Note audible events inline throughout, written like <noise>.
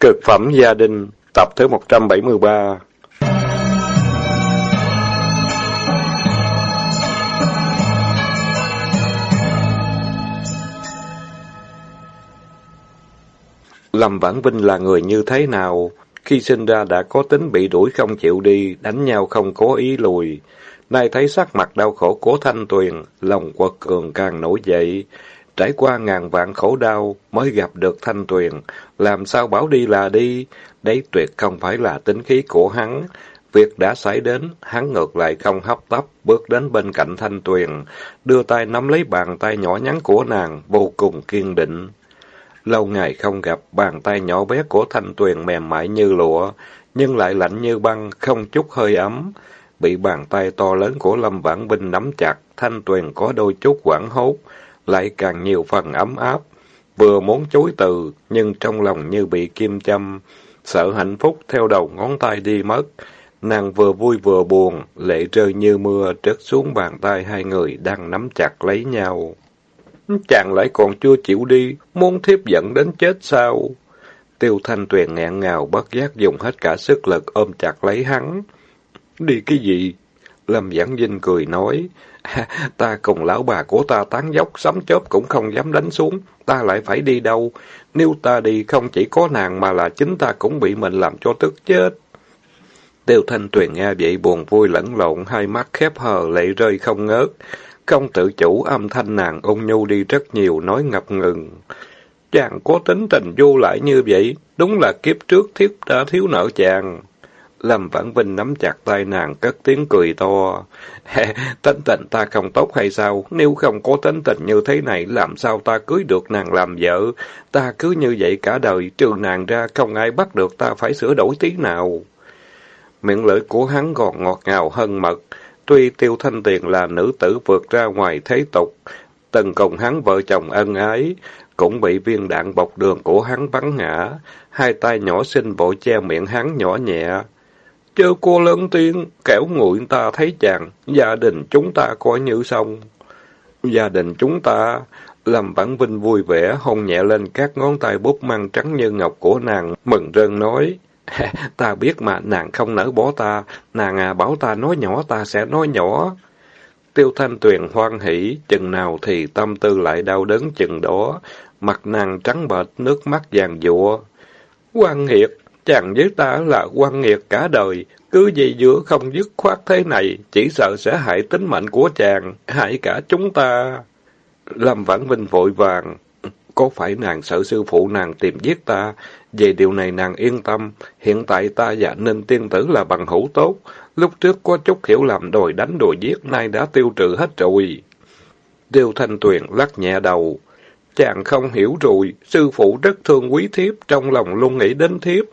Cực phẩm gia đình, tập thứ 173 Lâm Vãn Vinh là người như thế nào? Khi sinh ra đã có tính bị đuổi không chịu đi, đánh nhau không cố ý lùi. Nay thấy sắc mặt đau khổ của Thanh Tuyền, lòng quật cường càng nổi dậy. Trải qua ngàn vạn khổ đau mới gặp được Thanh Tuyền, làm sao bảo đi là đi, đấy tuyệt không phải là tính khí của hắn. Việc đã xảy đến, hắn ngược lại không hấp tấp, bước đến bên cạnh Thanh Tuyền, đưa tay nắm lấy bàn tay nhỏ nhắn của nàng, vô cùng kiên định. Lâu ngày không gặp, bàn tay nhỏ bé của Thanh Tuyền mềm mại như lụa, nhưng lại lạnh như băng, không chút hơi ấm. Bị bàn tay to lớn của Lâm Vãn Vinh nắm chặt, Thanh Tuyền có đôi chút quảng hốt, lại càng nhiều phần ấm áp. Vừa muốn chối từ, nhưng trong lòng như bị kim châm, sợ hạnh phúc theo đầu ngón tay đi mất. Nàng vừa vui vừa buồn, lệ rơi như mưa trớt xuống bàn tay hai người đang nắm chặt lấy nhau. Chàng lại còn chưa chịu đi, muốn thiếp giận đến chết sao? Tiêu Thanh Tuyền ngẹn ngào bất giác dùng hết cả sức lực ôm chặt lấy hắn. Đi cái gì? Lâm Giảng Vinh cười nói, <laughs> ta cùng lão bà của ta tán dốc, sấm chớp cũng không dám đánh xuống, ta lại phải đi đâu? Nếu ta đi không chỉ có nàng mà là chính ta cũng bị mình làm cho tức chết. Tiêu Thanh Tuyền nghe vậy buồn vui lẫn lộn, hai mắt khép hờ, lệ rơi không ngớt. Không tự chủ âm thanh nàng ôn nhu đi rất nhiều, nói ngập ngừng. Chàng có tính tình vô lại như vậy, đúng là kiếp trước thiếp đã thiếu nợ chàng. Lâm Vãn Vinh nắm chặt tay nàng, cất tiếng cười to. tính tình ta không tốt hay sao? Nếu không có tính tình như thế này, làm sao ta cưới được nàng làm vợ? Ta cứ như vậy cả đời, trừ nàng ra, không ai bắt được ta phải sửa đổi tí nào. Miệng lưỡi của hắn còn ngọt ngào hơn mật. Tuy Tiêu Thanh Tiền là nữ tử vượt ra ngoài thế tục, từng cùng hắn vợ chồng ân ái, cũng bị viên đạn bọc đường của hắn bắn ngã. Hai tay nhỏ xinh vội che miệng hắn nhỏ nhẹ. Chớ cô lớn tiếng, kẻo nguội ta thấy chàng, gia đình chúng ta coi như xong. Gia đình chúng ta, làm bản vinh vui vẻ, hôn nhẹ lên các ngón tay bút măng trắng như ngọc của nàng, mừng rơn nói. <laughs> ta biết mà nàng không nỡ bỏ ta, nàng à bảo ta nói nhỏ ta sẽ nói nhỏ. Tiêu Thanh Tuyền hoan hỷ, chừng nào thì tâm tư lại đau đớn chừng đó, mặt nàng trắng bệch, nước mắt vàng dụa. Quan nghiệt, chàng với ta là quan nghiệt cả đời, cứ gì giữa không dứt khoát thế này, chỉ sợ sẽ hại tính mệnh của chàng, hại cả chúng ta. Lâm Vãn Vinh vội vàng, có phải nàng sợ sư phụ nàng tìm giết ta? Về điều này nàng yên tâm, hiện tại ta và Ninh Tiên Tử là bằng hữu tốt. Lúc trước có chút hiểu lầm đòi đánh đòi giết, nay đã tiêu trừ hết rồi. Tiêu Thanh Tuyền lắc nhẹ đầu. Chàng không hiểu rồi, sư phụ rất thương quý thiếp, trong lòng luôn nghĩ đến thiếp.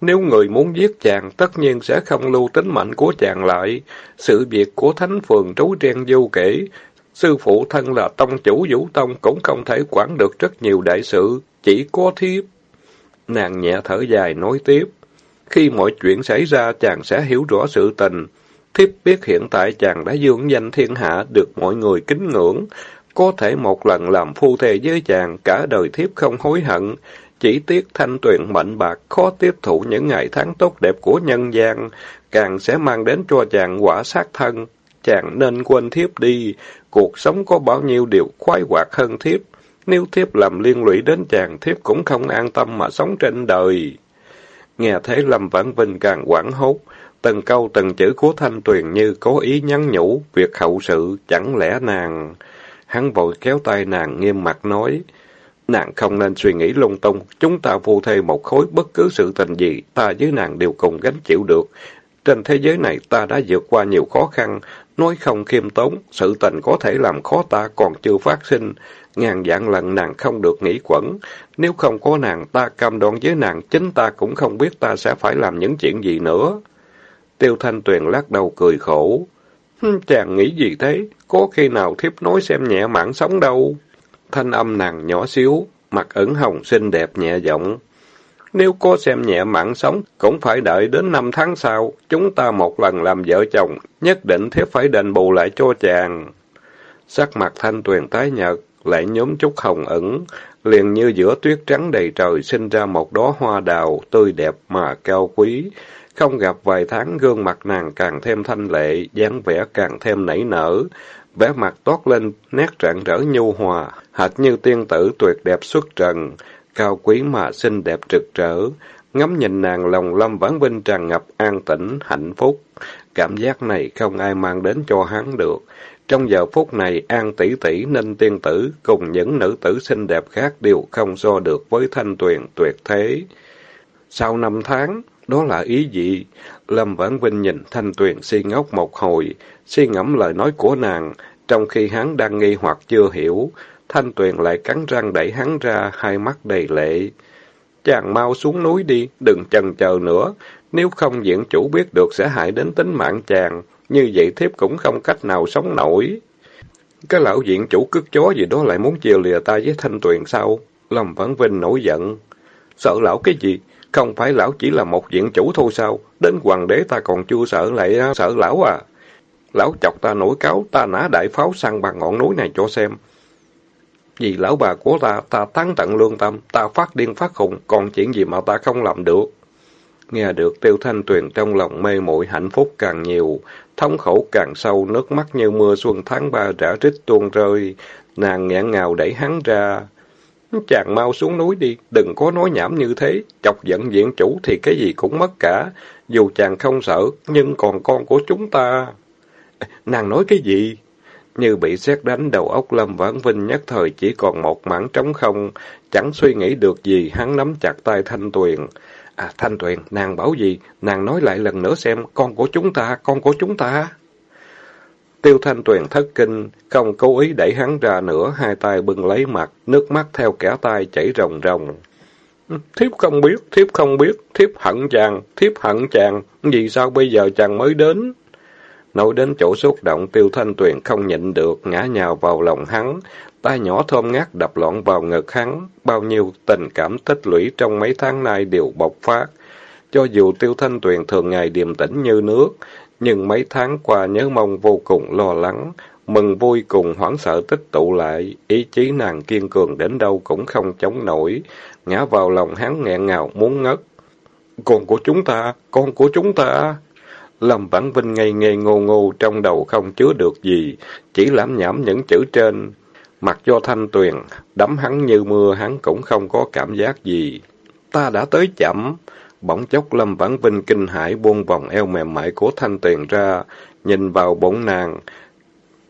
Nếu người muốn giết chàng, tất nhiên sẽ không lưu tính mệnh của chàng lại. Sự việc của Thánh Phường trối ren vô kể, Sư phụ thân là tông chủ vũ tông cũng không thể quản được rất nhiều đại sự, chỉ có thiếp. Nàng nhẹ thở dài nói tiếp. Khi mọi chuyện xảy ra chàng sẽ hiểu rõ sự tình. Thiếp biết hiện tại chàng đã dương danh thiên hạ được mọi người kính ngưỡng. Có thể một lần làm phu thê với chàng cả đời thiếp không hối hận. Chỉ tiếc thanh tuyền mệnh bạc khó tiếp thụ những ngày tháng tốt đẹp của nhân gian, càng sẽ mang đến cho chàng quả sát thân. Chàng nên quên thiếp đi, cuộc sống có bao nhiêu điều khoái hoạt hơn thiếp. Nếu thiếp làm liên lụy đến chàng, thiếp cũng không an tâm mà sống trên đời. Nghe thấy Lâm Vãn Vinh càng quảng hốt, từng câu từng chữ của Thanh Tuyền như cố ý nhắn nhủ, việc hậu sự, chẳng lẽ nàng... Hắn vội kéo tay nàng nghiêm mặt nói, nàng không nên suy nghĩ lung tung, chúng ta vô thê một khối bất cứ sự tình gì, ta với nàng đều cùng gánh chịu được. Trên thế giới này ta đã vượt qua nhiều khó khăn, nói không khiêm tốn, sự tình có thể làm khó ta còn chưa phát sinh, ngàn dạng lần nàng không được nghĩ quẩn. Nếu không có nàng, ta cam đoan với nàng, chính ta cũng không biết ta sẽ phải làm những chuyện gì nữa. Tiêu Thanh Tuyền lắc đầu cười khổ. Chàng nghĩ gì thế? Có khi nào thiếp nói xem nhẹ mạng sống đâu? Thanh âm nàng nhỏ xíu, mặt ẩn hồng xinh đẹp nhẹ giọng. Nếu có xem nhẹ mạng sống, cũng phải đợi đến năm tháng sau, chúng ta một lần làm vợ chồng, nhất định thiếp phải đền bù lại cho chàng. Sắc mặt thanh tuyền tái nhợt, lại nhóm chút hồng ẩn, liền như giữa tuyết trắng đầy trời sinh ra một đóa hoa đào, tươi đẹp mà cao quý. Không gặp vài tháng, gương mặt nàng càng thêm thanh lệ, dáng vẻ càng thêm nảy nở, vẻ mặt toát lên nét rạng rỡ nhu hòa, hệt như tiên tử tuyệt đẹp xuất trần, cao quý mà xinh đẹp trực trở. Ngắm nhìn nàng lòng lâm vãn vinh tràn ngập an tĩnh, hạnh phúc. Cảm giác này không ai mang đến cho hắn được. Trong giờ phút này, An tỷ tỷ nên Tiên Tử cùng những nữ tử xinh đẹp khác đều không so được với thanh tuyền tuyệt thế. Sau năm tháng, đó là ý gì? Lâm Vãn Vinh nhìn thanh tuyền si ngốc một hồi, suy ngẫm lời nói của nàng, trong khi hắn đang nghi hoặc chưa hiểu. Thanh tuyền lại cắn răng đẩy hắn ra, hai mắt đầy lệ. Chàng mau xuống núi đi, đừng chần chờ nữa. Nếu không diện chủ biết được sẽ hại đến tính mạng chàng. Như vậy thiếp cũng không cách nào sống nổi. Cái lão diện chủ cướp chó gì đó lại muốn chia lìa ta với Thanh Tuyền sao? Lâm Vãn Vinh nổi giận. Sợ lão cái gì? Không phải lão chỉ là một diện chủ thôi sao? Đến hoàng đế ta còn chưa sợ lại à, sợ lão à? Lão chọc ta nổi cáo, ta nã đại pháo sang bằng ngọn núi này cho xem. Vì lão bà của ta, ta thắng tận lương tâm, ta phát điên phát khùng, còn chuyện gì mà ta không làm được. Nghe được tiêu thanh tuyền trong lòng mê muội hạnh phúc càng nhiều, thống khổ càng sâu, nước mắt như mưa xuân tháng ba rã rít tuôn rơi. Nàng nghẹn ngào đẩy hắn ra. Chàng mau xuống núi đi, đừng có nói nhảm như thế, chọc giận diện chủ thì cái gì cũng mất cả. Dù chàng không sợ, nhưng còn con của chúng ta. Nàng nói cái gì? Như bị xét đánh đầu óc Lâm Vãn Vinh nhất thời chỉ còn một mảng trống không, chẳng suy nghĩ được gì, hắn nắm chặt tay Thanh Tuyền. À, Thanh Tuyền, nàng bảo gì? Nàng nói lại lần nữa xem, con của chúng ta, con của chúng ta. Tiêu Thanh Tuyền thất kinh, không cố ý đẩy hắn ra nữa, hai tay bưng lấy mặt, nước mắt theo kẻ tay chảy ròng ròng. Thiếp không biết, thiếp không biết, thiếp hận chàng, thiếp hận chàng, vì sao bây giờ chàng mới đến? Nói đến chỗ xúc động, Tiêu Thanh Tuyền không nhịn được, ngã nhào vào lòng hắn, tay nhỏ thơm ngát đập loạn vào ngực hắn, bao nhiêu tình cảm tích lũy trong mấy tháng nay đều bộc phát. Cho dù Tiêu Thanh Tuyền thường ngày điềm tĩnh như nước, nhưng mấy tháng qua nhớ mong vô cùng lo lắng, mừng vui cùng hoảng sợ tích tụ lại, ý chí nàng kiên cường đến đâu cũng không chống nổi, ngã vào lòng hắn nghẹn ngào muốn ngất. Con của chúng ta, con của chúng ta. Lâm Vãn Vinh ngây ngây ngô ngô trong đầu không chứa được gì, chỉ lãm nhảm những chữ trên. Mặc cho thanh tuyền, đấm hắn như mưa hắn cũng không có cảm giác gì. Ta đã tới chậm. Bỗng chốc Lâm Vãn Vinh kinh hãi buông vòng eo mềm mại của thanh tuyền ra, nhìn vào bụng nàng.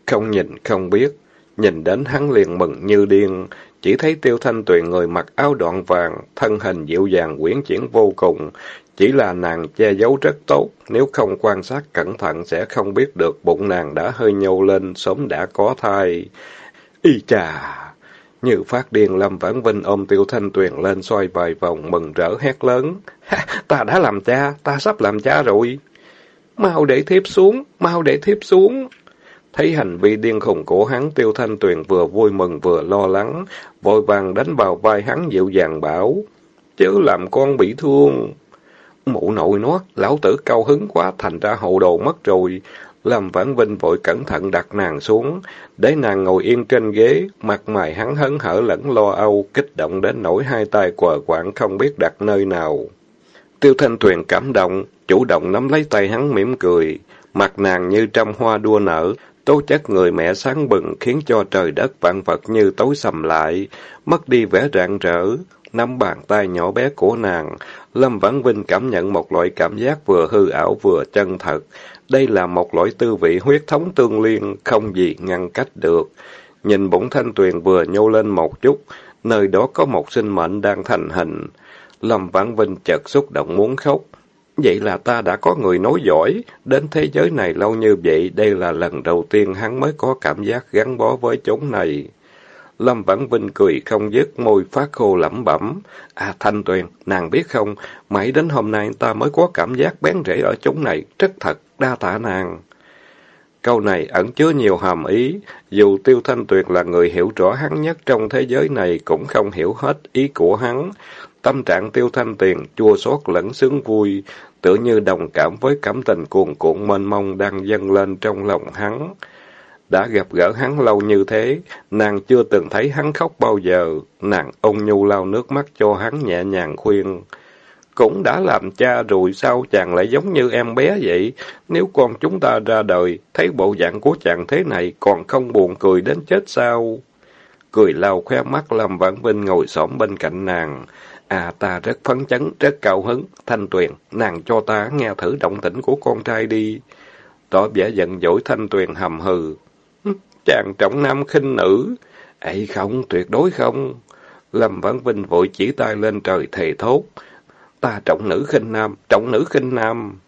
Không nhìn, không biết. Nhìn đến hắn liền mừng như điên, chỉ thấy tiêu thanh tuyền người mặc áo đoạn vàng, thân hình dịu dàng quyến chuyển vô cùng, chỉ là nàng che giấu rất tốt, nếu không quan sát cẩn thận sẽ không biết được bụng nàng đã hơi nhô lên, sớm đã có thai. Y chà! Như phát điên Lâm Vãn Vinh ôm Tiêu Thanh Tuyền lên xoay vài vòng mừng rỡ hét lớn. ta đã làm cha, ta sắp làm cha rồi. Mau để thiếp xuống, mau để thiếp xuống. Thấy hành vi điên khùng của hắn, Tiêu Thanh Tuyền vừa vui mừng vừa lo lắng, vội vàng đánh vào vai hắn dịu dàng bảo. Chứ làm con bị thương. Mụ nội nó, lão tử cao hứng quá, thành ra hậu đồ mất rồi. Lâm Vãn Vinh vội cẩn thận đặt nàng xuống, để nàng ngồi yên trên ghế, mặt mày hắn hấn hở lẫn lo âu, kích động đến nỗi hai tay quờ quạng không biết đặt nơi nào. Tiêu Thanh Tuyền cảm động, chủ động nắm lấy tay hắn mỉm cười, mặt nàng như trăm hoa đua nở, tố chất người mẹ sáng bừng khiến cho trời đất vạn vật như tối sầm lại, mất đi vẻ rạng rỡ. Nắm bàn tay nhỏ bé của nàng, Lâm Vãn Vinh cảm nhận một loại cảm giác vừa hư ảo vừa chân thật. Đây là một loại tư vị huyết thống tương liên, không gì ngăn cách được. Nhìn bổng thanh tuyền vừa nhô lên một chút, nơi đó có một sinh mệnh đang thành hình. Lâm Vãn Vinh chợt xúc động muốn khóc. Vậy là ta đã có người nói giỏi, đến thế giới này lâu như vậy, đây là lần đầu tiên hắn mới có cảm giác gắn bó với chốn này. Lâm Vãn Vinh cười không dứt, môi phát khô lẩm bẩm. À Thanh Tuyền, nàng biết không, mãi đến hôm nay ta mới có cảm giác bén rễ ở chỗ này, rất thật, đa tạ nàng. Câu này ẩn chứa nhiều hàm ý, dù Tiêu Thanh Tuyệt là người hiểu rõ hắn nhất trong thế giới này cũng không hiểu hết ý của hắn. Tâm trạng Tiêu Thanh tuyền chua xót lẫn sướng vui, tựa như đồng cảm với cảm tình cuồn cuộn mênh mông đang dâng lên trong lòng hắn. Đã gặp gỡ hắn lâu như thế, nàng chưa từng thấy hắn khóc bao giờ. Nàng ôn nhu lau nước mắt cho hắn nhẹ nhàng khuyên. Cũng đã làm cha rồi sao chàng lại giống như em bé vậy? Nếu con chúng ta ra đời, thấy bộ dạng của chàng thế này còn không buồn cười đến chết sao? Cười lau khóe mắt Lâm Vãn Vinh ngồi xổm bên cạnh nàng. À ta rất phấn chấn, rất cao hứng. Thanh Tuyền, nàng cho ta nghe thử động tĩnh của con trai đi. Tỏ vẻ giận dỗi Thanh Tuyền hầm hừ. Chàng trọng nam khinh nữ. ấy không, tuyệt đối không. Lâm văn Vinh vội chỉ tay lên trời thề thốt. Ta trọng nữ khinh nam, trọng nữ khinh nam.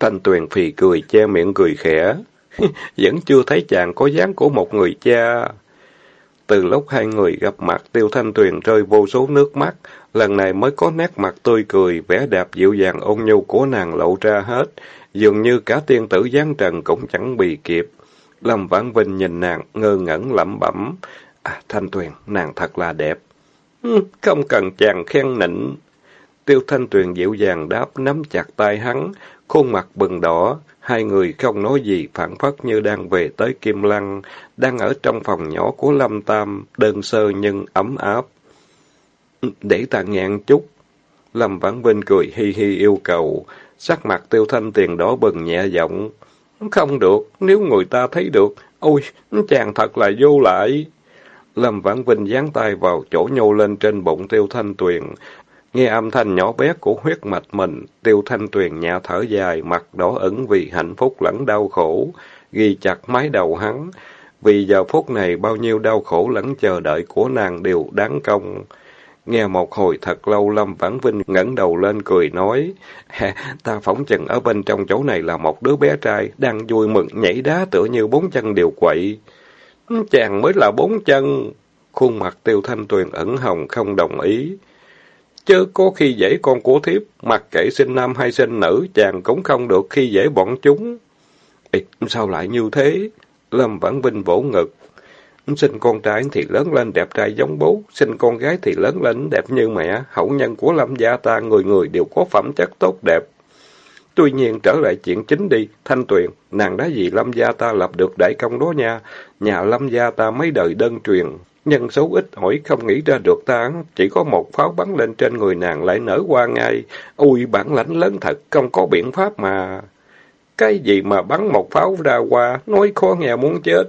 Thanh Tuyền phì cười, che miệng cười khẽ. <laughs> Vẫn chưa thấy chàng có dáng của một người cha. Từ lúc hai người gặp mặt, Tiêu Thanh Tuyền rơi vô số nước mắt, lần này mới có nét mặt tươi cười, vẻ đẹp dịu dàng ôn nhu của nàng lộ ra hết, dường như cả tiên tử giáng trần cũng chẳng bị kịp. Lâm Vãn Vinh nhìn nàng, ngơ ngẩn lẩm bẩm, à, Thanh Tuyền, nàng thật là đẹp. Ừ, không cần chàng khen nịnh. Tiêu Thanh Tuyền dịu dàng đáp, nắm chặt tay hắn, khuôn mặt bừng đỏ, Hai người không nói gì, phản phất như đang về tới Kim Lăng, đang ở trong phòng nhỏ của Lâm Tam, đơn sơ nhưng ấm áp. Ừ, để ta ngạn chút. Lâm Vãn Vinh cười hi hi yêu cầu, sắc mặt tiêu thanh tiền đỏ bừng nhẹ giọng. Không được, nếu người ta thấy được, ôi, chàng thật là vô lại. Lâm Vãn Vinh dán tay vào chỗ nhô lên trên bụng tiêu thanh tuyền, Nghe âm thanh nhỏ bé của huyết mạch mình, tiêu thanh tuyền nhẹ thở dài, mặt đỏ ẩn vì hạnh phúc lẫn đau khổ, ghi chặt mái đầu hắn. Vì giờ phút này bao nhiêu đau khổ lẫn chờ đợi của nàng đều đáng công. Nghe một hồi thật lâu Lâm Vãn Vinh ngẩng đầu lên cười nói, ta phỏng chừng ở bên trong chỗ này là một đứa bé trai, đang vui mừng nhảy đá tựa như bốn chân đều quậy. Chàng mới là bốn chân. Khuôn mặt tiêu thanh tuyền ẩn hồng không đồng ý. Chứ có khi dễ con của thiếp, mặc kệ sinh nam hay sinh nữ, chàng cũng không được khi dễ bọn chúng. Ê, sao lại như thế? Lâm Vãn Vinh vỗ ngực. Sinh con trai thì lớn lên đẹp trai giống bố, sinh con gái thì lớn lên đẹp như mẹ. Hậu nhân của Lâm gia ta người người đều có phẩm chất tốt đẹp. Tuy nhiên trở lại chuyện chính đi, Thanh Tuyền, nàng đã vì Lâm gia ta lập được đại công đó nha. Nhà Lâm gia ta mấy đời đơn truyền, Nhân số ít hỏi không nghĩ ra được ta, chỉ có một pháo bắn lên trên người nàng lại nở qua ngay. Ui, bản lãnh lớn thật, không có biện pháp mà. Cái gì mà bắn một pháo ra qua, nói khó nghe muốn chết.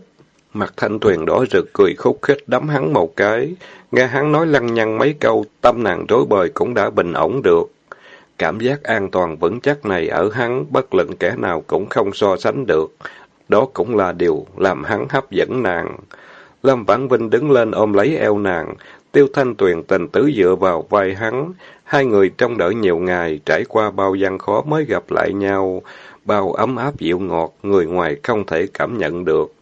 Mặt thanh tuyền đỏ rực cười khúc khích đấm hắn một cái. Nghe hắn nói lăng nhăng mấy câu, tâm nàng rối bời cũng đã bình ổn được. Cảm giác an toàn vững chắc này ở hắn, bất luận kẻ nào cũng không so sánh được. Đó cũng là điều làm hắn hấp dẫn nàng. Lâm Vãn Vinh đứng lên ôm lấy eo nàng, Tiêu Thanh Tuyền tình tứ dựa vào vai hắn. Hai người trong đợi nhiều ngày, trải qua bao gian khó mới gặp lại nhau. Bao ấm áp dịu ngọt, người ngoài không thể cảm nhận được.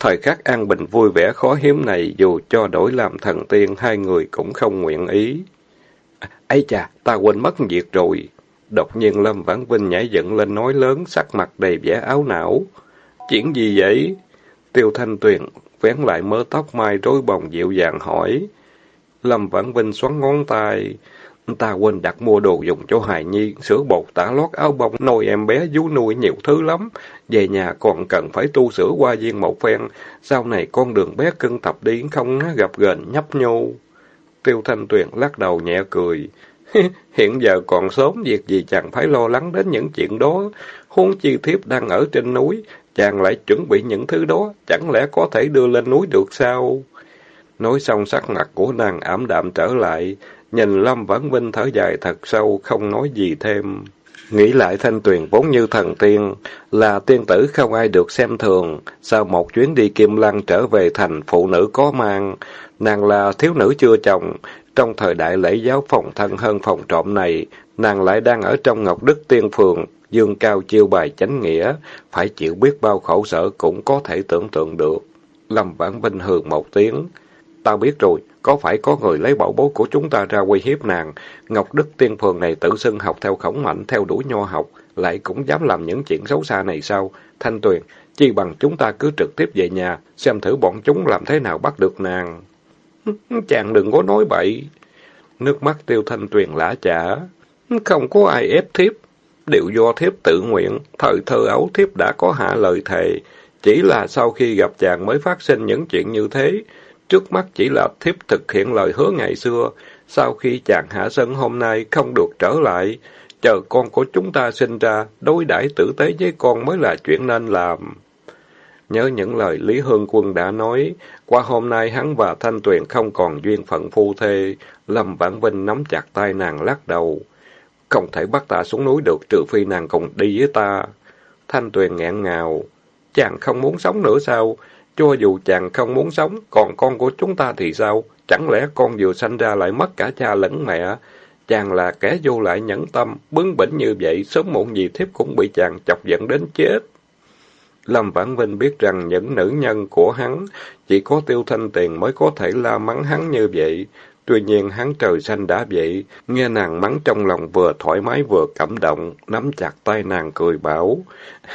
Thời khắc an bình vui vẻ khó hiếm này, dù cho đổi làm thần tiên, hai người cũng không nguyện ý. À, ấy chà, ta quên mất việc rồi. Đột nhiên Lâm Vãn Vinh nhảy dựng lên nói lớn, sắc mặt đầy vẻ áo não. Chuyện gì vậy? Tiêu Thanh Tuyền vén lại mớ tóc mai rối bồng dịu dàng hỏi. Lâm Vãn Vinh xoắn ngón tay. Ta quên đặt mua đồ dùng cho hài nhi, sữa bột, tả lót, áo bông, nồi em bé, vú nuôi nhiều thứ lắm. Về nhà còn cần phải tu sửa qua viên một phen. Sau này con đường bé cưng tập đi không gặp gền nhấp nhô. Tiêu Thanh Tuyền lắc đầu nhẹ cười. <laughs> Hiện giờ còn sớm, việc gì chàng phải lo lắng đến những chuyện đó. Huống chi thiếp đang ở trên núi, chàng lại chuẩn bị những thứ đó, chẳng lẽ có thể đưa lên núi được sao? Nói xong sắc mặt của nàng ảm đạm trở lại, nhìn Lâm Vãn Vinh thở dài thật sâu, không nói gì thêm. Nghĩ lại Thanh Tuyền vốn như thần tiên, là tiên tử không ai được xem thường, sau một chuyến đi Kim Lăng trở về thành phụ nữ có mang, nàng là thiếu nữ chưa chồng, trong thời đại lễ giáo phòng thân hơn phòng trộm này, nàng lại đang ở trong Ngọc Đức Tiên Phường, dương cao chiêu bài chánh nghĩa, phải chịu biết bao khổ sở cũng có thể tưởng tượng được. Lâm Vãn Vinh hừ một tiếng. Ta biết rồi, có phải có người lấy bảo bối của chúng ta ra uy hiếp nàng. Ngọc Đức Tiên Phường này tự xưng học theo khổng mạnh, theo đuổi nho học, lại cũng dám làm những chuyện xấu xa này sao? Thanh Tuyền, chi bằng chúng ta cứ trực tiếp về nhà, xem thử bọn chúng làm thế nào bắt được nàng. <laughs> Chàng đừng có nói bậy. Nước mắt tiêu thanh tuyền lã chả. Không có ai ép thiếp, đều do thiếp tự nguyện, thời thơ ấu thiếp đã có hạ lời thề, Chỉ là sau khi gặp chàng mới phát sinh những chuyện như thế. Trước mắt chỉ là thiếp thực hiện lời hứa ngày xưa. Sau khi chàng hạ sân hôm nay không được trở lại, chờ con của chúng ta sinh ra, đối đãi tử tế với con mới là chuyện nên làm. Nhớ những lời Lý Hương Quân đã nói, qua hôm nay hắn và Thanh Tuyền không còn duyên phận phu thê, Lâm Vãn Vinh nắm chặt tay nàng lắc đầu. Không thể bắt ta xuống núi được trừ phi nàng cùng đi với ta. Thanh Tuyền nghẹn ngào. Chàng không muốn sống nữa sao? Cho dù chàng không muốn sống, còn con của chúng ta thì sao? Chẳng lẽ con vừa sanh ra lại mất cả cha lẫn mẹ? Chàng là kẻ vô lại nhẫn tâm, bướng bỉnh như vậy, sớm muộn gì thiếp cũng bị chàng chọc giận đến chết. Lâm Vãn Vinh biết rằng những nữ nhân của hắn, chỉ có tiêu thanh tiền mới có thể la mắng hắn như vậy. Tuy nhiên hắn trời xanh đã vậy, nghe nàng mắng trong lòng vừa thoải mái vừa cảm động, nắm chặt tay nàng cười bảo.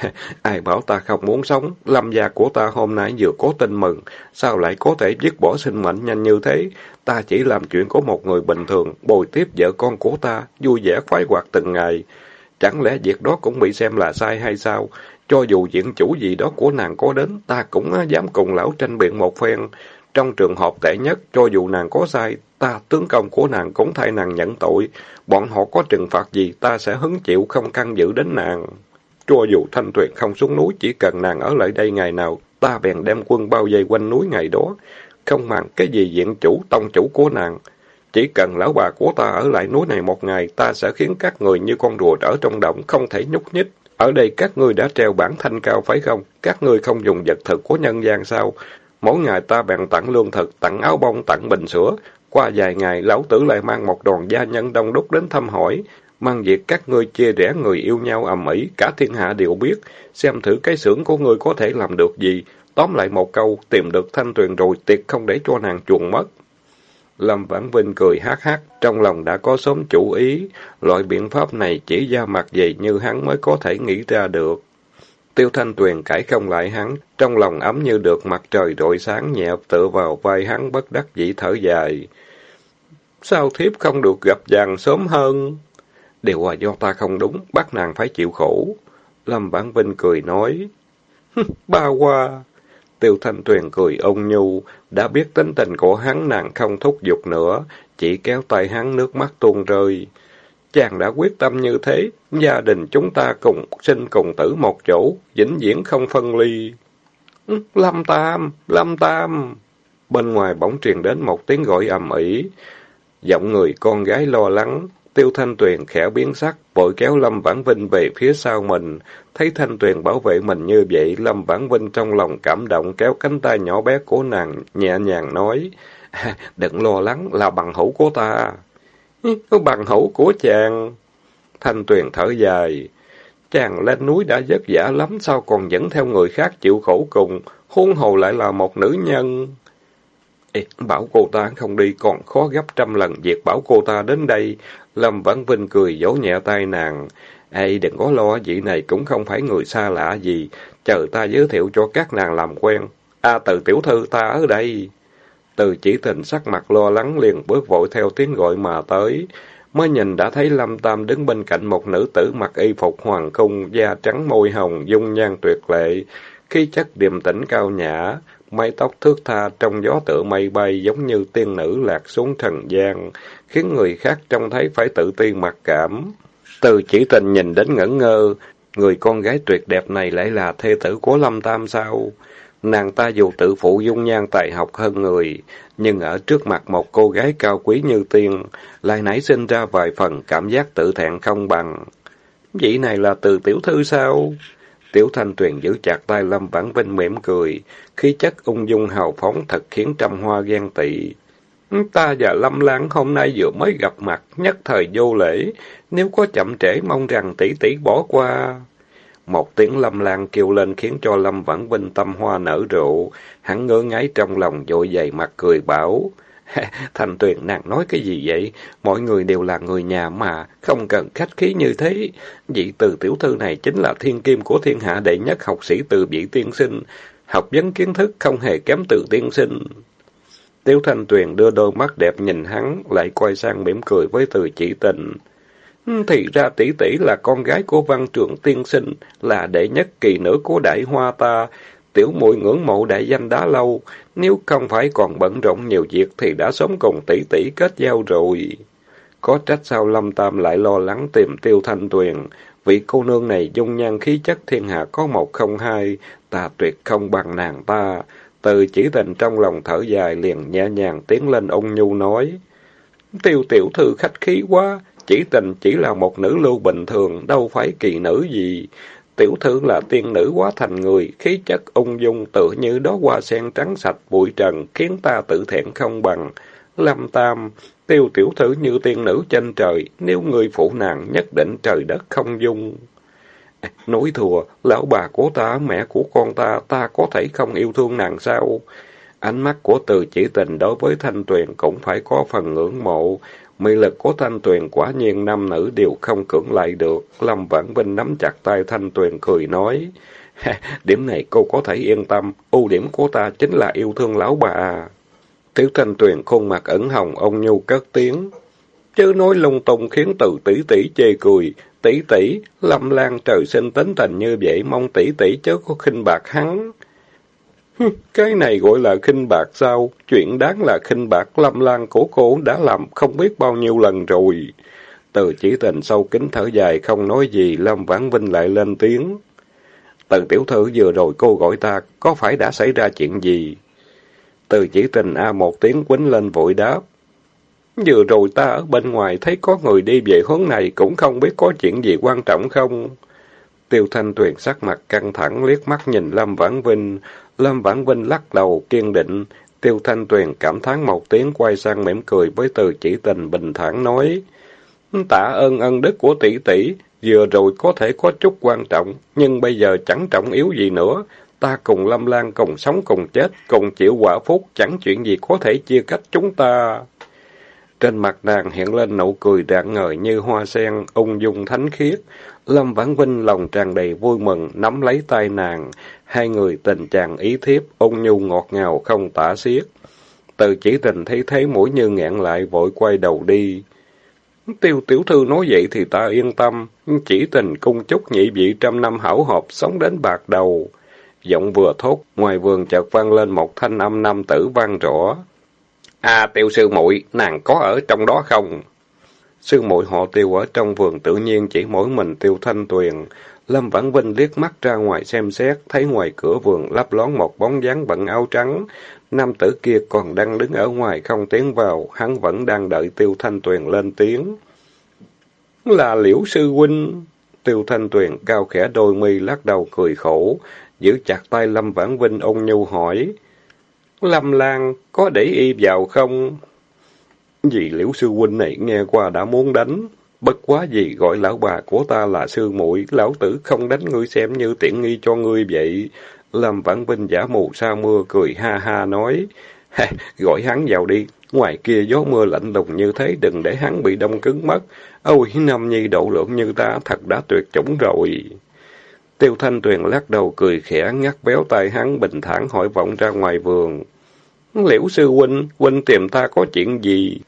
<laughs> Ai bảo ta không muốn sống, lâm gia của ta hôm nay vừa có tin mừng, sao lại có thể dứt bỏ sinh mệnh nhanh như thế? Ta chỉ làm chuyện của một người bình thường, bồi tiếp vợ con của ta, vui vẻ khoái hoạt từng ngày. Chẳng lẽ việc đó cũng bị xem là sai hay sao? Cho dù diện chủ gì đó của nàng có đến, ta cũng dám cùng lão tranh biện một phen. Trong trường hợp tệ nhất, cho dù nàng có sai, ta tướng công của nàng cũng thay nàng nhận tội. Bọn họ có trừng phạt gì, ta sẽ hứng chịu không căn giữ đến nàng. Cho dù thanh tuyệt không xuống núi, chỉ cần nàng ở lại đây ngày nào, ta bèn đem quân bao vây quanh núi ngày đó. Không màng cái gì diện chủ, tông chủ của nàng. Chỉ cần lão bà của ta ở lại núi này một ngày, ta sẽ khiến các người như con rùa ở trong động, không thể nhúc nhích. Ở đây các ngươi đã treo bản thanh cao phải không? Các ngươi không dùng vật thực của nhân gian sao? Mỗi ngày ta bèn tặng lương thực, tặng áo bông, tặng bình sữa. Qua vài ngày, lão tử lại mang một đoàn gia nhân đông đúc đến thăm hỏi. Mang việc các ngươi chia rẽ người yêu nhau ầm ĩ, cả thiên hạ đều biết. Xem thử cái xưởng của ngươi có thể làm được gì. Tóm lại một câu, tìm được thanh tuyền rồi, tiệt không để cho nàng chuồn mất. Lâm Vãn Vinh cười hát hát, trong lòng đã có sớm chủ ý, loại biện pháp này chỉ ra mặt dày như hắn mới có thể nghĩ ra được. Tiêu Thanh Tuyền cãi không lại hắn, trong lòng ấm như được mặt trời rọi sáng nhẹ tựa vào vai hắn bất đắc dĩ thở dài. Sao thiếp không được gặp chàng sớm hơn? Điều là do ta không đúng, bắt nàng phải chịu khổ. Lâm Vãn Vinh cười nói. Ba qua, Tiêu Thanh Tuyền cười ôn nhu, đã biết tính tình của hắn nàng không thúc giục nữa, chỉ kéo tay hắn nước mắt tuôn rơi. Chàng đã quyết tâm như thế, gia đình chúng ta cùng sinh cùng tử một chỗ, vĩnh viễn không phân ly. Ừ, Lâm Tam, Lâm Tam! Bên ngoài bỗng truyền đến một tiếng gọi ầm ĩ, giọng người con gái lo lắng, Tiêu Thanh Tuyền khẽ biến sắc, vội kéo Lâm Vãn Vinh về phía sau mình. Thấy Thanh Tuyền bảo vệ mình như vậy, Lâm Vãn Vinh trong lòng cảm động kéo cánh tay nhỏ bé của nàng, nhẹ nhàng nói, <laughs> đừng lo lắng, là bằng hữu của ta. Bằng hữu của chàng. Thanh Tuyền thở dài. Chàng lên núi đã vất vả lắm, sao còn dẫn theo người khác chịu khổ cùng, hôn hồ lại là một nữ nhân. Ê, bảo cô ta không đi còn khó gấp trăm lần việc bảo cô ta đến đây. Lâm Vãn Vinh cười vỗ nhẹ tay nàng. Ê, đừng có lo, vị này cũng không phải người xa lạ gì. Chờ ta giới thiệu cho các nàng làm quen. À, từ tiểu thư ta ở đây. Từ chỉ tình sắc mặt lo lắng liền bước vội theo tiếng gọi mà tới. Mới nhìn đã thấy Lâm Tam đứng bên cạnh một nữ tử mặc y phục hoàng cung, da trắng môi hồng, dung nhan tuyệt lệ, khí chất điềm tĩnh cao nhã, mái tóc thước tha trong gió tựa mây bay giống như tiên nữ lạc xuống trần gian, khiến người khác trông thấy phải tự ti mặc cảm. Từ chỉ tình nhìn đến ngẩn ngơ, người con gái tuyệt đẹp này lại là thê tử của Lâm Tam sao? Nàng ta dù tự phụ dung nhan tài học hơn người, nhưng ở trước mặt một cô gái cao quý như tiên, lại nảy sinh ra vài phần cảm giác tự thẹn không bằng. Vị này là từ tiểu thư sao? Tiểu Thanh Tuyền giữ chặt tay Lâm Vãn Vinh mỉm cười, khí chất ung dung hào phóng thật khiến trăm hoa ghen tị. Ta và Lâm Lan hôm nay vừa mới gặp mặt, nhất thời vô lễ, nếu có chậm trễ mong rằng tỷ tỷ bỏ qua. Một tiếng Lâm Lan kêu lên khiến cho Lâm Vãn Vinh tâm hoa nở rộ, hắn ngớ ngáy trong lòng vội dày mặt cười bảo. <laughs> Thành Tuyền nàng nói cái gì vậy? Mọi người đều là người nhà mà, không cần khách khí như thế. Vị từ tiểu thư này chính là thiên kim của thiên hạ đệ nhất học sĩ từ vị tiên sinh. Học vấn kiến thức không hề kém từ tiên sinh. tiêu Thanh Tuyền đưa đôi mắt đẹp nhìn hắn, lại quay sang mỉm cười với từ chỉ tình. Thì ra tỷ tỷ là con gái của văn trưởng tiên sinh, là đệ nhất kỳ nữ của đại hoa ta. tiểu muội ngưỡng mộ đại danh đã lâu, nếu không phải còn bận rộn nhiều việc thì đã sớm cùng tỷ tỷ kết giao rồi. Có trách sao Lâm Tam lại lo lắng tìm tiêu thanh tuyền, vị cô nương này dung nhan khí chất thiên hạ có một không hai, ta tuyệt không bằng nàng ta. Từ chỉ tình trong lòng thở dài liền nhẹ nhàng tiến lên ông Nhu nói. Tiêu tiểu thư khách khí quá, chỉ tình chỉ là một nữ lưu bình thường, đâu phải kỳ nữ gì. Tiểu thư là tiên nữ quá thành người, khí chất ung dung tự như đó hoa sen trắng sạch bụi trần, khiến ta tự thẹn không bằng. Lâm Tam, tiêu tiểu thư như tiên nữ trên trời, nếu người phụ nàng nhất định trời đất không dung. nói thùa, lão bà của ta, mẹ của con ta, ta có thể không yêu thương nàng sao? Ánh mắt của từ chỉ tình đối với Thanh Tuyền cũng phải có phần ngưỡng mộ. Mị lực của Thanh Tuyền quả nhiên nam nữ đều không cưỡng lại được. Lâm Vãn Vinh nắm chặt tay Thanh Tuyền cười nói. điểm này cô có thể yên tâm, ưu điểm của ta chính là yêu thương lão bà. Tiểu Thanh Tuyền khuôn mặt ẩn hồng, ông nhu cất tiếng. Chứ nói lung tung khiến từ tỷ tỷ chê cười. Tỷ tỷ, lâm lan trời sinh tính tình như vậy, mong tỷ tỷ chớ có khinh bạc hắn. Cái này gọi là khinh bạc sao? Chuyện đáng là khinh bạc lâm lan của cô đã làm không biết bao nhiêu lần rồi. Từ chỉ tình sâu kính thở dài không nói gì, Lâm Vãn Vinh lại lên tiếng. Từ tiểu thư vừa rồi cô gọi ta, có phải đã xảy ra chuyện gì? Từ chỉ tình A một tiếng quýnh lên vội đáp. Vừa rồi ta ở bên ngoài thấy có người đi về hướng này cũng không biết có chuyện gì quan trọng không? Tiêu Thanh Tuyền sắc mặt căng thẳng liếc mắt nhìn Lâm Vãn Vinh. Lâm Vãn Vinh lắc đầu kiên định. Tiêu Thanh Tuyền cảm thán một tiếng quay sang mỉm cười với từ chỉ tình bình thản nói. Tạ ơn ân đức của tỷ tỷ, vừa rồi có thể có chút quan trọng, nhưng bây giờ chẳng trọng yếu gì nữa. Ta cùng Lâm Lan cùng sống cùng chết, cùng chịu quả phúc, chẳng chuyện gì có thể chia cách chúng ta. Trên mặt nàng hiện lên nụ cười rạng ngời như hoa sen, ung dung thánh khiết. Lâm Vãn Vinh lòng tràn đầy vui mừng, nắm lấy tay nàng. Hai người tình chàng ý thiếp, ung nhu ngọt ngào không tả xiết. Từ chỉ tình thấy thế mũi như ngẹn lại, vội quay đầu đi. Tiêu tiểu thư nói vậy thì ta yên tâm, chỉ tình cung chúc nhị vị trăm năm hảo hợp, sống đến bạc đầu. Giọng vừa thốt, ngoài vườn chợt vang lên một thanh âm nam tử vang rõ. À, tiêu sư muội nàng có ở trong đó không? Sư muội họ tiêu ở trong vườn tự nhiên chỉ mỗi mình tiêu thanh tuyền. Lâm Vãn Vinh liếc mắt ra ngoài xem xét, thấy ngoài cửa vườn lấp lón một bóng dáng bận áo trắng. Nam tử kia còn đang đứng ở ngoài không tiến vào, hắn vẫn đang đợi tiêu thanh tuyền lên tiếng. Là liễu sư huynh. Tiêu thanh tuyền cao khẽ đôi mi lắc đầu cười khổ, giữ chặt tay Lâm Vãn Vinh ôn nhu hỏi. Lâm Lan, có để y vào không? Vì liễu sư huynh này nghe qua đã muốn đánh. Bất quá gì gọi lão bà của ta là sư muội lão tử không đánh ngươi xem như tiện nghi cho ngươi vậy. Lâm Vãn Vinh giả mù sa mưa cười ha ha nói. Ha, gọi hắn vào đi, ngoài kia gió mưa lạnh lùng như thế đừng để hắn bị đông cứng mất. Ôi, Nam Nhi độ lượng như ta thật đã tuyệt chủng rồi. Tiêu Thanh Tuyền lắc đầu cười khẽ ngắt béo tay hắn bình thản hỏi vọng ra ngoài vườn. Liễu sư huynh, huynh tìm ta có chuyện gì?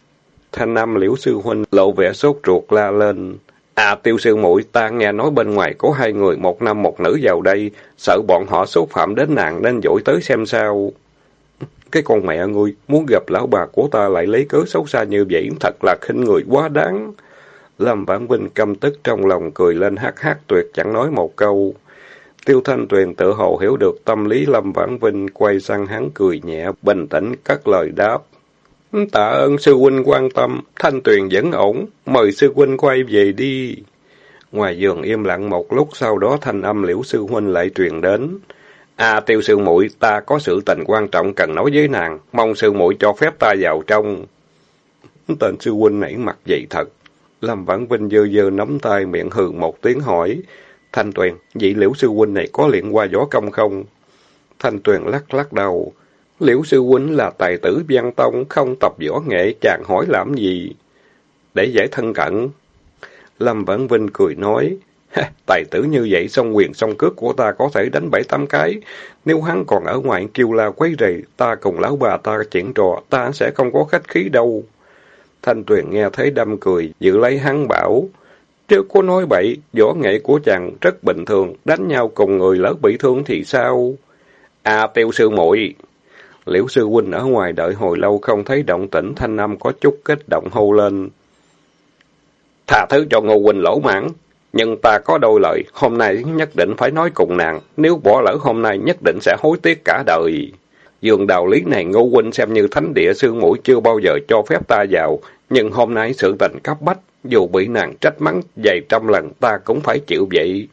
Thanh Nam Liễu sư huynh lộ vẻ sốt ruột la lên. À tiêu sư muội ta nghe nói bên ngoài có hai người một nam một nữ vào đây, sợ bọn họ xúc phạm đến nàng nên dội tới xem sao. <laughs> Cái con mẹ ngươi, muốn gặp lão bà của ta lại lấy cớ xấu xa như vậy, thật là khinh người quá đáng. Lâm Vãn Vinh căm tức trong lòng cười lên hát hát tuyệt chẳng nói một câu. Tiêu Thanh Tuyền tự hồ hiểu được tâm lý Lâm Vãn Vinh, quay sang hắn cười nhẹ, bình tĩnh cất lời đáp. Tạ ơn sư huynh quan tâm, Thanh Tuyền vẫn ổn, mời sư huynh quay về đi. Ngoài giường im lặng một lúc sau đó thanh âm liễu sư huynh lại truyền đến. À tiêu sư muội ta có sự tình quan trọng cần nói với nàng, mong sư muội cho phép ta vào trong. Tên sư huynh nảy mặt dậy thật. Lâm Vãn Vinh dơ dơ nắm tay miệng hừ một tiếng hỏi. Thanh Tuyền, vị liễu sư huynh này có luyện qua võ công không? Thanh Tuyền lắc lắc đầu. Liễu sư huynh là tài tử văn tông, không tập võ nghệ, chàng hỏi làm gì? Để giải thân cận. Lâm Vãn Vinh cười nói, tài tử như vậy song quyền song cước của ta có thể đánh bảy tám cái. Nếu hắn còn ở ngoài kêu la quấy rầy, ta cùng lão bà ta chuyện trò, ta sẽ không có khách khí đâu. Thanh Tuyền nghe thấy đâm cười, giữ lấy hắn bảo, Trước có nói bậy, võ nghệ của chàng rất bình thường, đánh nhau cùng người lỡ bị thương thì sao? À, tiêu sư muội Liễu sư huynh ở ngoài đợi hồi lâu không thấy động tĩnh thanh âm có chút kích động hô lên. Thà thứ cho Ngô huynh lỗ mãn, nhưng ta có đôi lời, hôm nay nhất định phải nói cùng nàng, nếu bỏ lỡ hôm nay nhất định sẽ hối tiếc cả đời. Dường đạo lý này Ngô huynh xem như thánh địa xương mũi chưa bao giờ cho phép ta vào, nhưng hôm nay sự tình cấp bách, dù bị nàng trách mắng dày trăm lần ta cũng phải chịu vậy.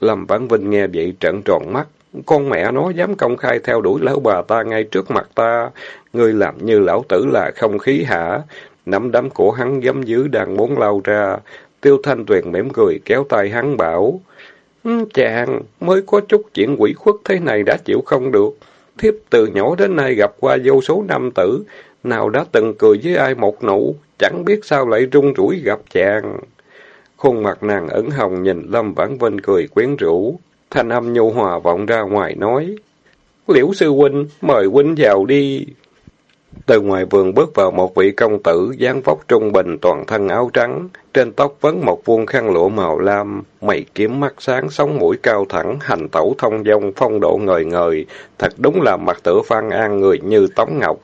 Lâm Vãn Vinh nghe vậy trợn tròn mắt, con mẹ nó dám công khai theo đuổi lão bà ta ngay trước mặt ta. Ngươi làm như lão tử là không khí hả? Nắm đấm của hắn giấm dữ đang muốn lao ra. Tiêu Thanh Tuyền mỉm cười kéo tay hắn bảo. Chàng, mới có chút chuyện quỷ khuất thế này đã chịu không được. Thiếp từ nhỏ đến nay gặp qua vô số nam tử. Nào đã từng cười với ai một nụ, chẳng biết sao lại rung rủi gặp chàng. Khuôn mặt nàng ẩn hồng nhìn Lâm Vãn Vinh cười quyến rũ. Thanh âm nhu hòa vọng ra ngoài nói. Liễu sư huynh, mời huynh vào đi. Từ ngoài vườn bước vào một vị công tử, dáng vóc trung bình toàn thân áo trắng, trên tóc vấn một vuông khăn lụa màu lam, mày kiếm mắt sáng, sống mũi cao thẳng, hành tẩu thông dong, phong độ ngời ngời, thật đúng là mặt tử phan an người như tống ngọc.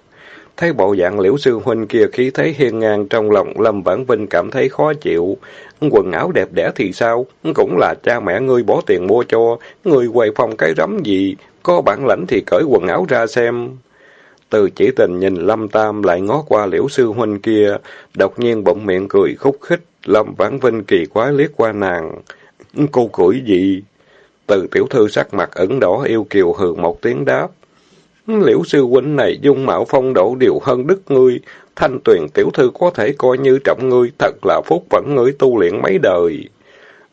Thấy bộ dạng liễu sư huynh kia khí thế hiên ngang trong lòng Lâm Vãn Vinh cảm thấy khó chịu. Quần áo đẹp đẽ thì sao? Cũng là cha mẹ ngươi bỏ tiền mua cho. Ngươi quầy phong cái rắm gì? Có bản lãnh thì cởi quần áo ra xem. Từ chỉ tình nhìn Lâm Tam lại ngó qua liễu sư huynh kia, đột nhiên bỗng miệng cười khúc khích. Lâm Vãn Vinh kỳ quái liếc qua nàng. Cô cười gì? Từ tiểu thư sắc mặt ẩn đỏ yêu kiều hừ một tiếng đáp. Liễu sư huynh này dung mạo phong độ đều hơn đức ngươi, thanh tuyền tiểu thư có thể coi như trọng ngươi, thật là phúc vẫn ngươi tu luyện mấy đời.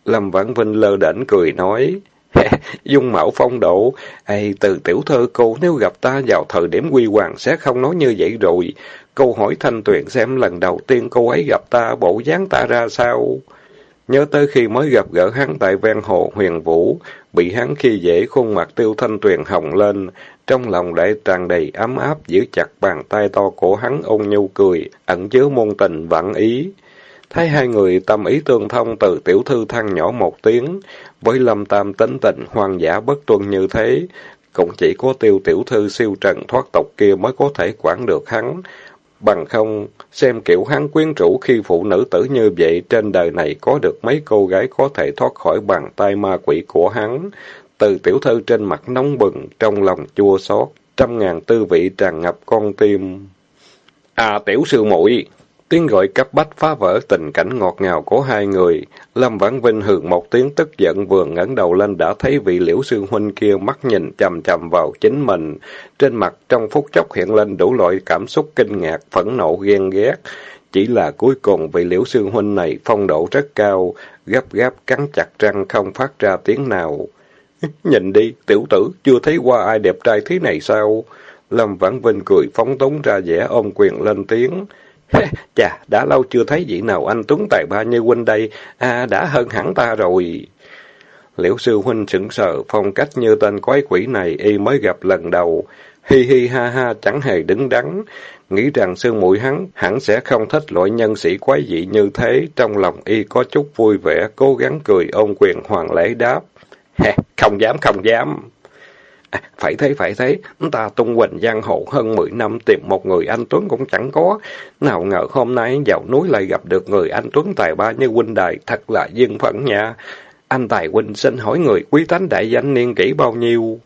Lâm Vãn Vinh lơ đễnh cười nói, <laughs> dung mạo phong độ, ai từ tiểu thư cô nếu gặp ta vào thời điểm quy hoàng sẽ không nói như vậy rồi. Câu hỏi thanh tuyền xem lần đầu tiên cô ấy gặp ta, bộ dáng ta ra sao? Nhớ tới khi mới gặp gỡ hắn tại ven hồ huyền vũ, bị hắn khi dễ khuôn mặt tiêu thanh tuyền hồng lên, trong lòng đại tràn đầy ấm áp, giữ chặt bàn tay to của hắn ôn nhu cười, ẩn chứa môn tình vạn ý. Thấy hai người tâm ý tương thông từ tiểu thư thăng nhỏ một tiếng, với lâm tam tính tình hoang dã bất tuân như thế, cũng chỉ có tiêu tiểu thư siêu trần thoát tộc kia mới có thể quản được hắn. Bằng không, xem kiểu hắn quyến rũ khi phụ nữ tử như vậy trên đời này có được mấy cô gái có thể thoát khỏi bàn tay ma quỷ của hắn. Từ tiểu thư trên mặt nóng bừng, trong lòng chua xót, trăm ngàn tư vị tràn ngập con tim. À tiểu sư muội Tiếng gọi cấp bách phá vỡ tình cảnh ngọt ngào của hai người. Lâm Vãn Vinh hừ một tiếng tức giận vừa ngẩng đầu lên đã thấy vị liễu sư huynh kia mắt nhìn chằm chằm vào chính mình. Trên mặt trong phút chốc hiện lên đủ loại cảm xúc kinh ngạc, phẫn nộ, ghen ghét. Chỉ là cuối cùng vị liễu sư huynh này phong độ rất cao, gấp gáp cắn chặt răng không phát ra tiếng nào. <laughs> Nhìn đi, tiểu tử, chưa thấy qua ai đẹp trai thế này sao? Lâm Vãn Vinh cười phóng túng ra vẻ ôm quyền lên tiếng. <laughs> Chà, đã lâu chưa thấy vị nào anh Tuấn tài ba như huynh đây, à, đã hơn hẳn ta rồi. Liễu sư huynh sững sờ, phong cách như tên quái quỷ này y mới gặp lần đầu. Hi hi ha ha chẳng hề đứng đắn, nghĩ rằng sư muội hắn hẳn sẽ không thích loại nhân sĩ quái dị như thế, trong lòng y có chút vui vẻ, cố gắng cười ôn quyền hoàng lễ đáp. không dám, không dám. À, phải thế, phải thế, ta tung hoành giang hồ hơn mười năm tìm một người anh Tuấn cũng chẳng có. Nào ngờ hôm nay vào núi lại gặp được người anh Tuấn tài ba như huynh đài, thật là duyên phận nha. Anh tài huynh xin hỏi người quý tánh đại danh niên kỷ bao nhiêu?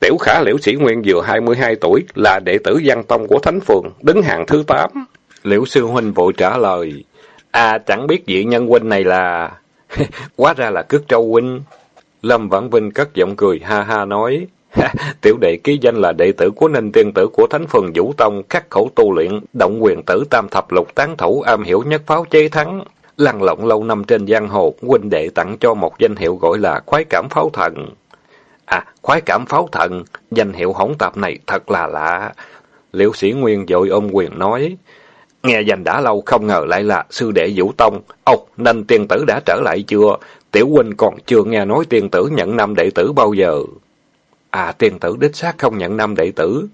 Tiểu khả liễu sĩ Nguyên vừa hai mươi hai tuổi, là đệ tử văn tông của Thánh Phường, đứng hạng thứ tám. Liễu sư huynh vội trả lời, À chẳng biết vị nhân huynh này là... <laughs> Quá ra là cước châu huynh. Lâm Vãn Vinh cất giọng cười ha ha nói, <laughs> Tiểu đệ ký danh là đệ tử của Ninh Tiên Tử của Thánh Phường Vũ Tông, khắc khẩu tu luyện, động quyền tử tam thập lục tán thủ am hiểu nhất pháo chế thắng. Lăn lộn lâu năm trên giang hồ, huynh đệ tặng cho một danh hiệu gọi là khoái cảm pháo thần. À, khoái cảm pháo thần, danh hiệu hỗn tạp này thật là lạ. Liễu sĩ Nguyên dội ôm quyền nói, nghe danh đã lâu không ngờ lại là sư đệ Vũ Tông. Ông, Ninh tiên tử đã trở lại chưa? Tiểu huynh còn chưa nghe nói tiên tử nhận năm đệ tử bao giờ. À, tiên tử đích xác không nhận năm đệ tử.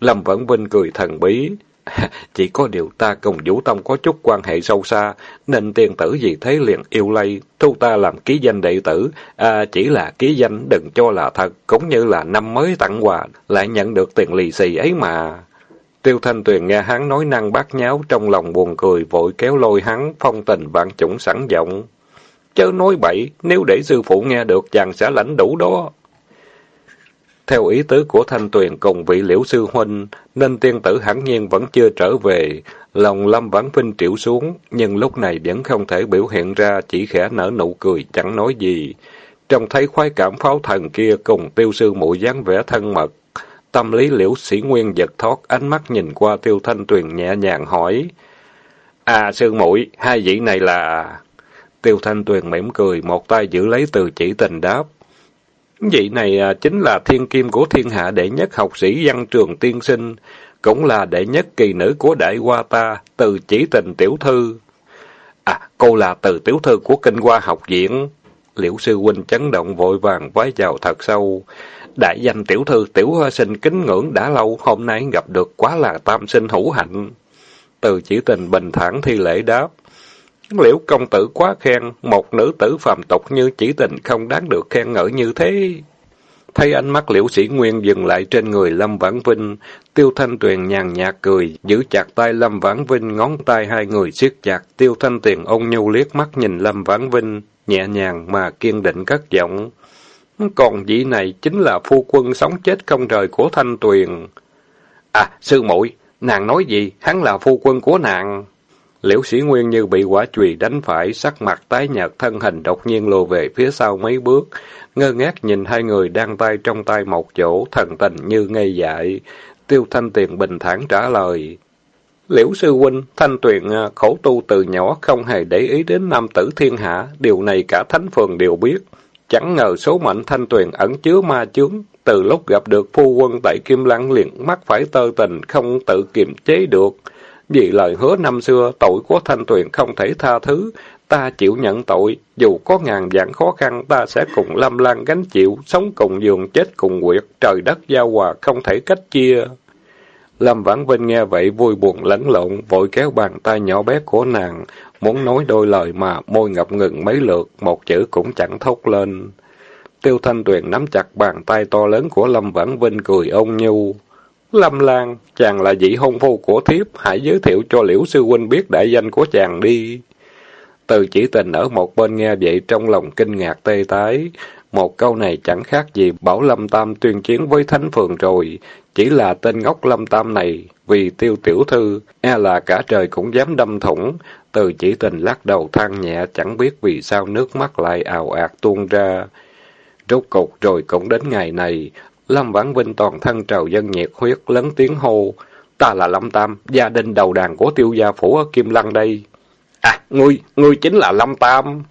Lâm Vẫn Vinh cười thần bí. <laughs> Chỉ có điều ta cùng Vũ Tông có chút quan hệ sâu xa, nên tiên tử gì thế liền yêu lây, thu ta làm ký danh đệ tử, à, chỉ là ký danh đừng cho là thật, cũng như là năm mới tặng quà, lại nhận được tiền lì xì ấy mà. Tiêu Thanh Tuyền nghe hắn nói năng bát nháo, trong lòng buồn cười, vội kéo lôi hắn, phong tình vạn chủng sẵn giọng. Chớ nói bậy, nếu để sư phụ nghe được chàng sẽ lãnh đủ đó. Theo ý tứ của Thanh Tuyền cùng vị liễu sư huynh, nên tiên tử hẳn nhiên vẫn chưa trở về. Lòng Lâm Vãn Vinh triệu xuống, nhưng lúc này vẫn không thể biểu hiện ra, chỉ khẽ nở nụ cười, chẳng nói gì. Trông thấy khoái cảm pháo thần kia cùng tiêu sư mụ dáng vẻ thân mật. Tâm lý liễu sĩ nguyên giật thoát, ánh mắt nhìn qua tiêu thanh tuyền nhẹ nhàng hỏi. À sư muội hai vị này là... Tiêu thanh tuyền mỉm cười, một tay giữ lấy từ chỉ tình đáp. Vị này à, chính là thiên kim của thiên hạ đệ nhất học sĩ văn trường tiên sinh, cũng là đệ nhất kỳ nữ của đại hoa ta, từ chỉ tình tiểu thư. À, cô là từ tiểu thư của kinh hoa học viện. Liễu sư huynh chấn động vội vàng vái chào thật sâu. Đại danh tiểu thư tiểu hoa sinh kính ngưỡng đã lâu, hôm nay gặp được quá là tam sinh hữu hạnh. Từ chỉ tình bình thản thi lễ đáp. Liễu công tử quá khen, một nữ tử phàm tục như chỉ tình không đáng được khen ngợi như thế. Thấy ánh mắt liễu sĩ Nguyên dừng lại trên người Lâm Vãn Vinh, Tiêu Thanh Tuyền nhàn nhạt cười, giữ chặt tay Lâm Vãn Vinh, ngón tay hai người siết chặt, Tiêu Thanh Tuyền ôn nhu liếc mắt nhìn Lâm Vãn Vinh, nhẹ nhàng mà kiên định cất giọng. Còn vị này chính là phu quân sống chết không rời của Thanh Tuyền. À, sư muội nàng nói gì? Hắn là phu quân của nàng. Liễu sĩ Nguyên như bị quả chùy đánh phải, sắc mặt tái nhợt thân hình đột nhiên lùi về phía sau mấy bước, ngơ ngác nhìn hai người đang tay trong tay một chỗ, thần tình như ngây dại. Tiêu Thanh Tiền bình thản trả lời. Liễu sư huynh, Thanh Tuyền à, khổ tu từ nhỏ không hề để ý đến nam tử thiên hạ, điều này cả thánh phường đều biết. Chẳng ngờ số mệnh Thanh Tuyền ẩn chứa ma chướng, từ lúc gặp được phu quân tại Kim Lăng liền mắc phải tơ tình không tự kiềm chế được. Vì lời hứa năm xưa, tội của Thanh Tuyền không thể tha thứ, ta chịu nhận tội, dù có ngàn vạn khó khăn, ta sẽ cùng Lâm Lan gánh chịu, sống cùng giường, chết cùng quyệt, trời đất giao hòa, không thể cách chia. Lâm Vãn Vinh nghe vậy vui buồn lẫn lộn, vội kéo bàn tay nhỏ bé của nàng, muốn nói đôi lời mà môi ngập ngừng mấy lượt, một chữ cũng chẳng thốt lên. Tiêu Thanh Tuyền nắm chặt bàn tay to lớn của Lâm Vãn Vinh cười ôn nhu. Lâm Lan, chàng là vị hôn phu của thiếp, hãy giới thiệu cho Liễu Sư Huynh biết đại danh của chàng đi. Từ chỉ tình ở một bên nghe vậy trong lòng kinh ngạc tê tái. Một câu này chẳng khác gì bảo Lâm Tam tuyên chiến với Thánh Phường rồi. Chỉ là tên ngốc Lâm Tam này, vì tiêu tiểu thư, e là cả trời cũng dám đâm thủng. Từ chỉ tình lắc đầu than nhẹ, chẳng biết vì sao nước mắt lại ào ạt tuôn ra. Rốt cục rồi cũng đến ngày này, Lâm Vãn Vinh toàn thân trào dân nhiệt huyết, lớn tiếng hô. Ta là Lâm Tam, gia đình đầu đàn của tiêu gia phủ ở Kim Lăng đây. À, ngươi, ngươi chính là Lâm Tam.